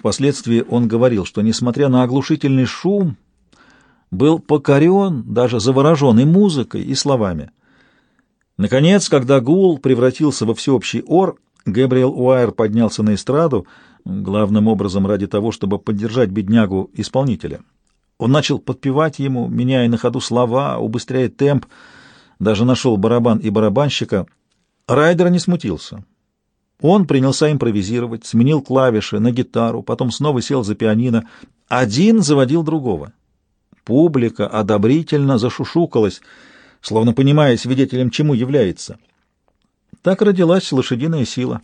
Впоследствии он говорил, что, несмотря на оглушительный шум, был покорен, даже заворожен и музыкой, и словами. Наконец, когда гул превратился во всеобщий ор, Гэбриэл Уайер поднялся на эстраду, главным образом ради того, чтобы поддержать беднягу-исполнителя. Он начал подпевать ему, меняя на ходу слова, убыстряя темп, даже нашел барабан и барабанщика. Райдер не смутился. Он принялся импровизировать, сменил клавиши на гитару, потом снова сел за пианино. Один заводил другого. Публика одобрительно зашушукалась, словно понимая, свидетелем чему является. Так родилась лошадиная сила.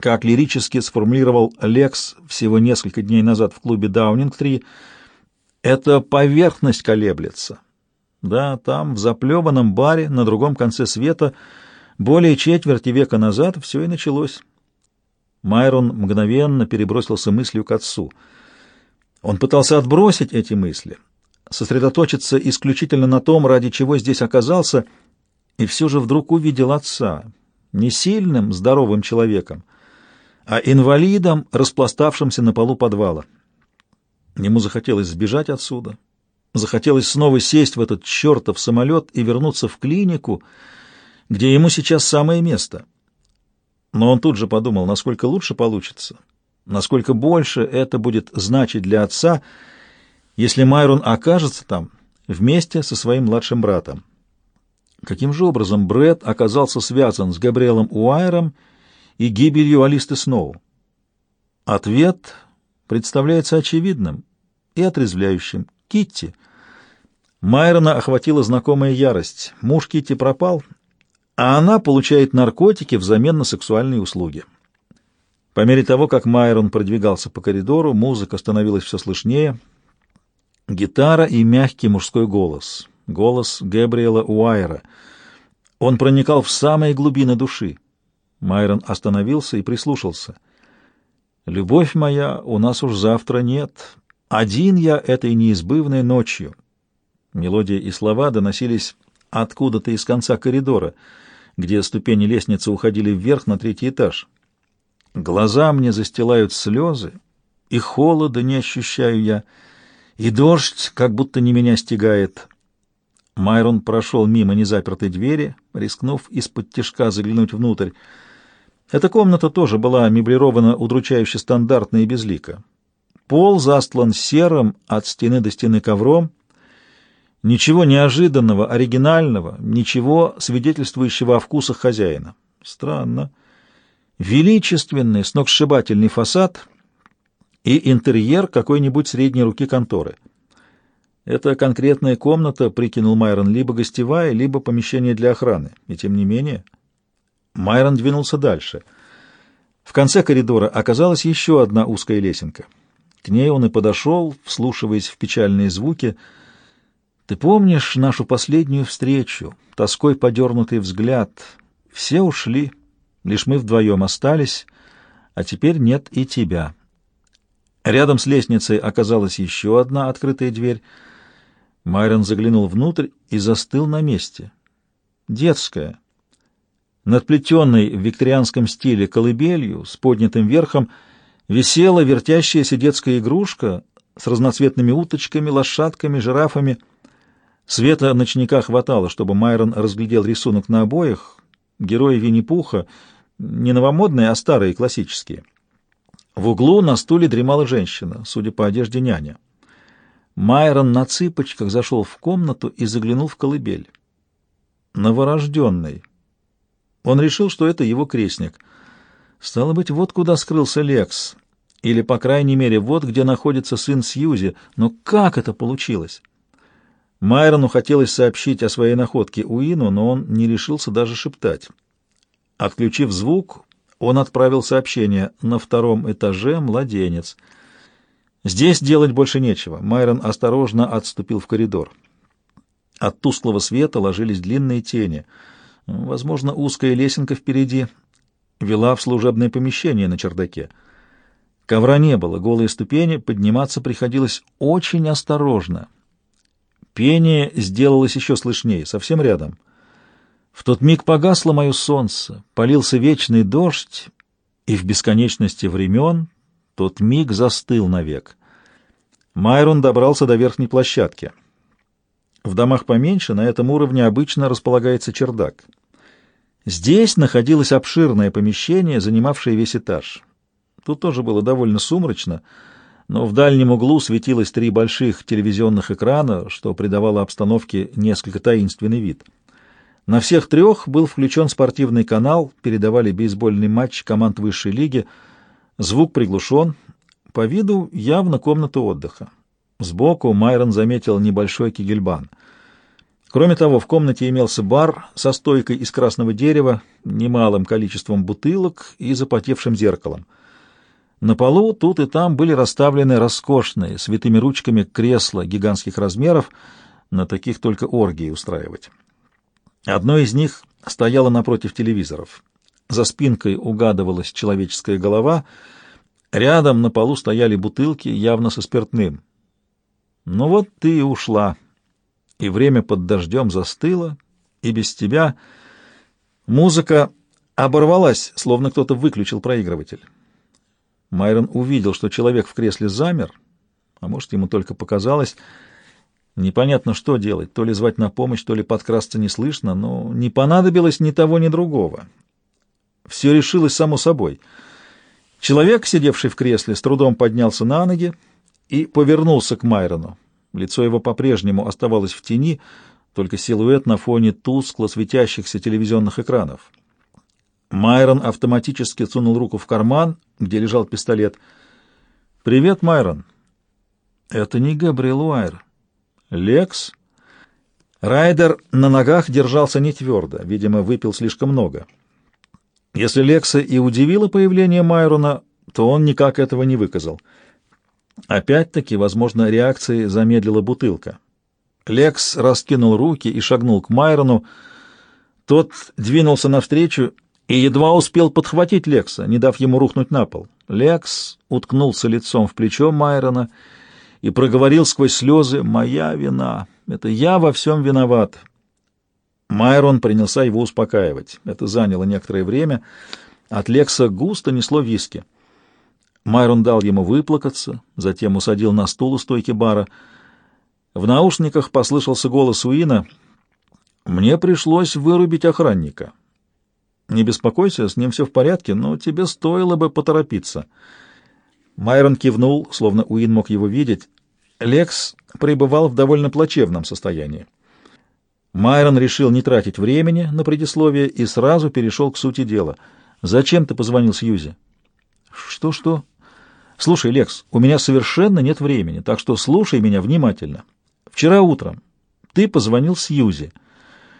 Как лирически сформулировал Лекс всего несколько дней назад в клубе «Даунинг-3», это поверхность колеблется. Да, там, в заплеванном баре на другом конце света, более четверти века назад все и началось. Майрон мгновенно перебросился мыслью к отцу. Он пытался отбросить эти мысли, сосредоточиться исключительно на том, ради чего здесь оказался, и все же вдруг увидел отца, не сильным, здоровым человеком, а инвалидом, распластавшимся на полу подвала. Ему захотелось сбежать отсюда, захотелось снова сесть в этот чертов самолет и вернуться в клинику, где ему сейчас самое место. Но он тут же подумал, насколько лучше получится, насколько больше это будет значить для отца, если Майрон окажется там вместе со своим младшим братом. Каким же образом Брэд оказался связан с Габриэлом Уайером и гибелью Алисты Сноу? Ответ представляется очевидным и отрезвляющим. Китти. Майрона охватила знакомая ярость. Муж Китти пропал, а она получает наркотики взамен на сексуальные услуги. По мере того, как Майрон продвигался по коридору, музыка становилась все слышнее. Гитара и мягкий мужской голос. Голос Гэбриэла Уайера. Он проникал в самые глубины души. Майрон остановился и прислушался. «Любовь моя, у нас уж завтра нет. Один я этой неизбывной ночью». Мелодия и слова доносились откуда-то из конца коридора, где ступени лестницы уходили вверх на третий этаж. Глаза мне застилают слезы, и холода не ощущаю я, и дождь как будто не меня стигает. Майрон прошел мимо незапертой двери, рискнув из-под тишка заглянуть внутрь. Эта комната тоже была меблирована удручающе стандартно и безлико. Пол застлан серым от стены до стены ковром. Ничего неожиданного, оригинального, ничего свидетельствующего о вкусах хозяина. Странно. Величественный, сногсшибательный фасад и интерьер какой-нибудь средней руки конторы — это конкретная комната, прикинул Майрон, либо гостевая, либо помещение для охраны. И тем не менее... Майрон двинулся дальше. В конце коридора оказалась еще одна узкая лесенка. К ней он и подошел, вслушиваясь в печальные звуки. «Ты помнишь нашу последнюю встречу? Тоской подернутый взгляд. Все ушли, лишь мы вдвоем остались, а теперь нет и тебя». Рядом с лестницей оказалась еще одна открытая дверь — Майрон заглянул внутрь и застыл на месте. Детская. Над плетенной в викторианском стиле колыбелью с поднятым верхом висела вертящаяся детская игрушка с разноцветными уточками, лошадками, жирафами. Света ночника хватало, чтобы Майрон разглядел рисунок на обоях. Герои Винни-Пуха не новомодные, а старые, классические. В углу на стуле дремала женщина, судя по одежде няня. Майрон на цыпочках зашел в комнату и заглянул в колыбель. Новорожденный. Он решил, что это его крестник. Стало быть, вот куда скрылся Лекс. Или, по крайней мере, вот где находится сын Сьюзи. Но как это получилось? Майрону хотелось сообщить о своей находке Уину, но он не решился даже шептать. Отключив звук, он отправил сообщение «На втором этаже младенец». Здесь делать больше нечего. Майрон осторожно отступил в коридор. От тусклого света ложились длинные тени. Возможно, узкая лесенка впереди вела в служебное помещение на чердаке. Ковра не было, голые ступени, подниматься приходилось очень осторожно. Пение сделалось еще слышнее, совсем рядом. В тот миг погасло мое солнце, полился вечный дождь, и в бесконечности времен Тот миг застыл навек. Майрон добрался до верхней площадки. В домах поменьше на этом уровне обычно располагается чердак. Здесь находилось обширное помещение, занимавшее весь этаж. Тут тоже было довольно сумрачно, но в дальнем углу светилось три больших телевизионных экрана, что придавало обстановке несколько таинственный вид. На всех трех был включен спортивный канал, передавали бейсбольный матч команд высшей лиги — Звук приглушен. По виду явно комната отдыха. Сбоку Майрон заметил небольшой кигельбан. Кроме того, в комнате имелся бар со стойкой из красного дерева, немалым количеством бутылок и запотевшим зеркалом. На полу тут и там были расставлены роскошные, святыми ручками кресла гигантских размеров, на таких только оргии устраивать. Одно из них стояло напротив телевизоров. За спинкой угадывалась человеческая голова. Рядом на полу стояли бутылки, явно со спиртным. Ну вот ты и ушла. И время под дождем застыло, и без тебя музыка оборвалась, словно кто-то выключил проигрыватель. Майрон увидел, что человек в кресле замер, а может, ему только показалось. Непонятно, что делать, то ли звать на помощь, то ли подкрасться не слышно, но не понадобилось ни того, ни другого. Все решилось само собой. Человек, сидевший в кресле, с трудом поднялся на ноги и повернулся к Майрону. Лицо его по-прежнему оставалось в тени, только силуэт на фоне тускло светящихся телевизионных экранов. Майрон автоматически сунул руку в карман, где лежал пистолет. «Привет, Майрон». «Это не Габриэл Уайр». «Лекс?» Райдер на ногах держался не твердо, видимо, выпил слишком много. Если Лекса и удивило появление Майрона, то он никак этого не выказал. Опять-таки, возможно, реакцией замедлила бутылка. Лекс раскинул руки и шагнул к Майрону. Тот двинулся навстречу и едва успел подхватить Лекса, не дав ему рухнуть на пол. Лекс уткнулся лицом в плечо Майрона и проговорил сквозь слезы «Моя вина! Это я во всем виноват!» Майрон принялся его успокаивать. Это заняло некоторое время. От Лекса густо несло виски. Майрон дал ему выплакаться, затем усадил на стул у стойки бара. В наушниках послышался голос Уина. «Мне пришлось вырубить охранника. Не беспокойся, с ним все в порядке, но тебе стоило бы поторопиться». Майрон кивнул, словно Уин мог его видеть. Лекс пребывал в довольно плачевном состоянии. Майрон решил не тратить времени на предисловие и сразу перешел к сути дела. «Зачем ты позвонил Сьюзи?» «Что-что?» «Слушай, Лекс, у меня совершенно нет времени, так что слушай меня внимательно. Вчера утром ты позвонил Сьюзи».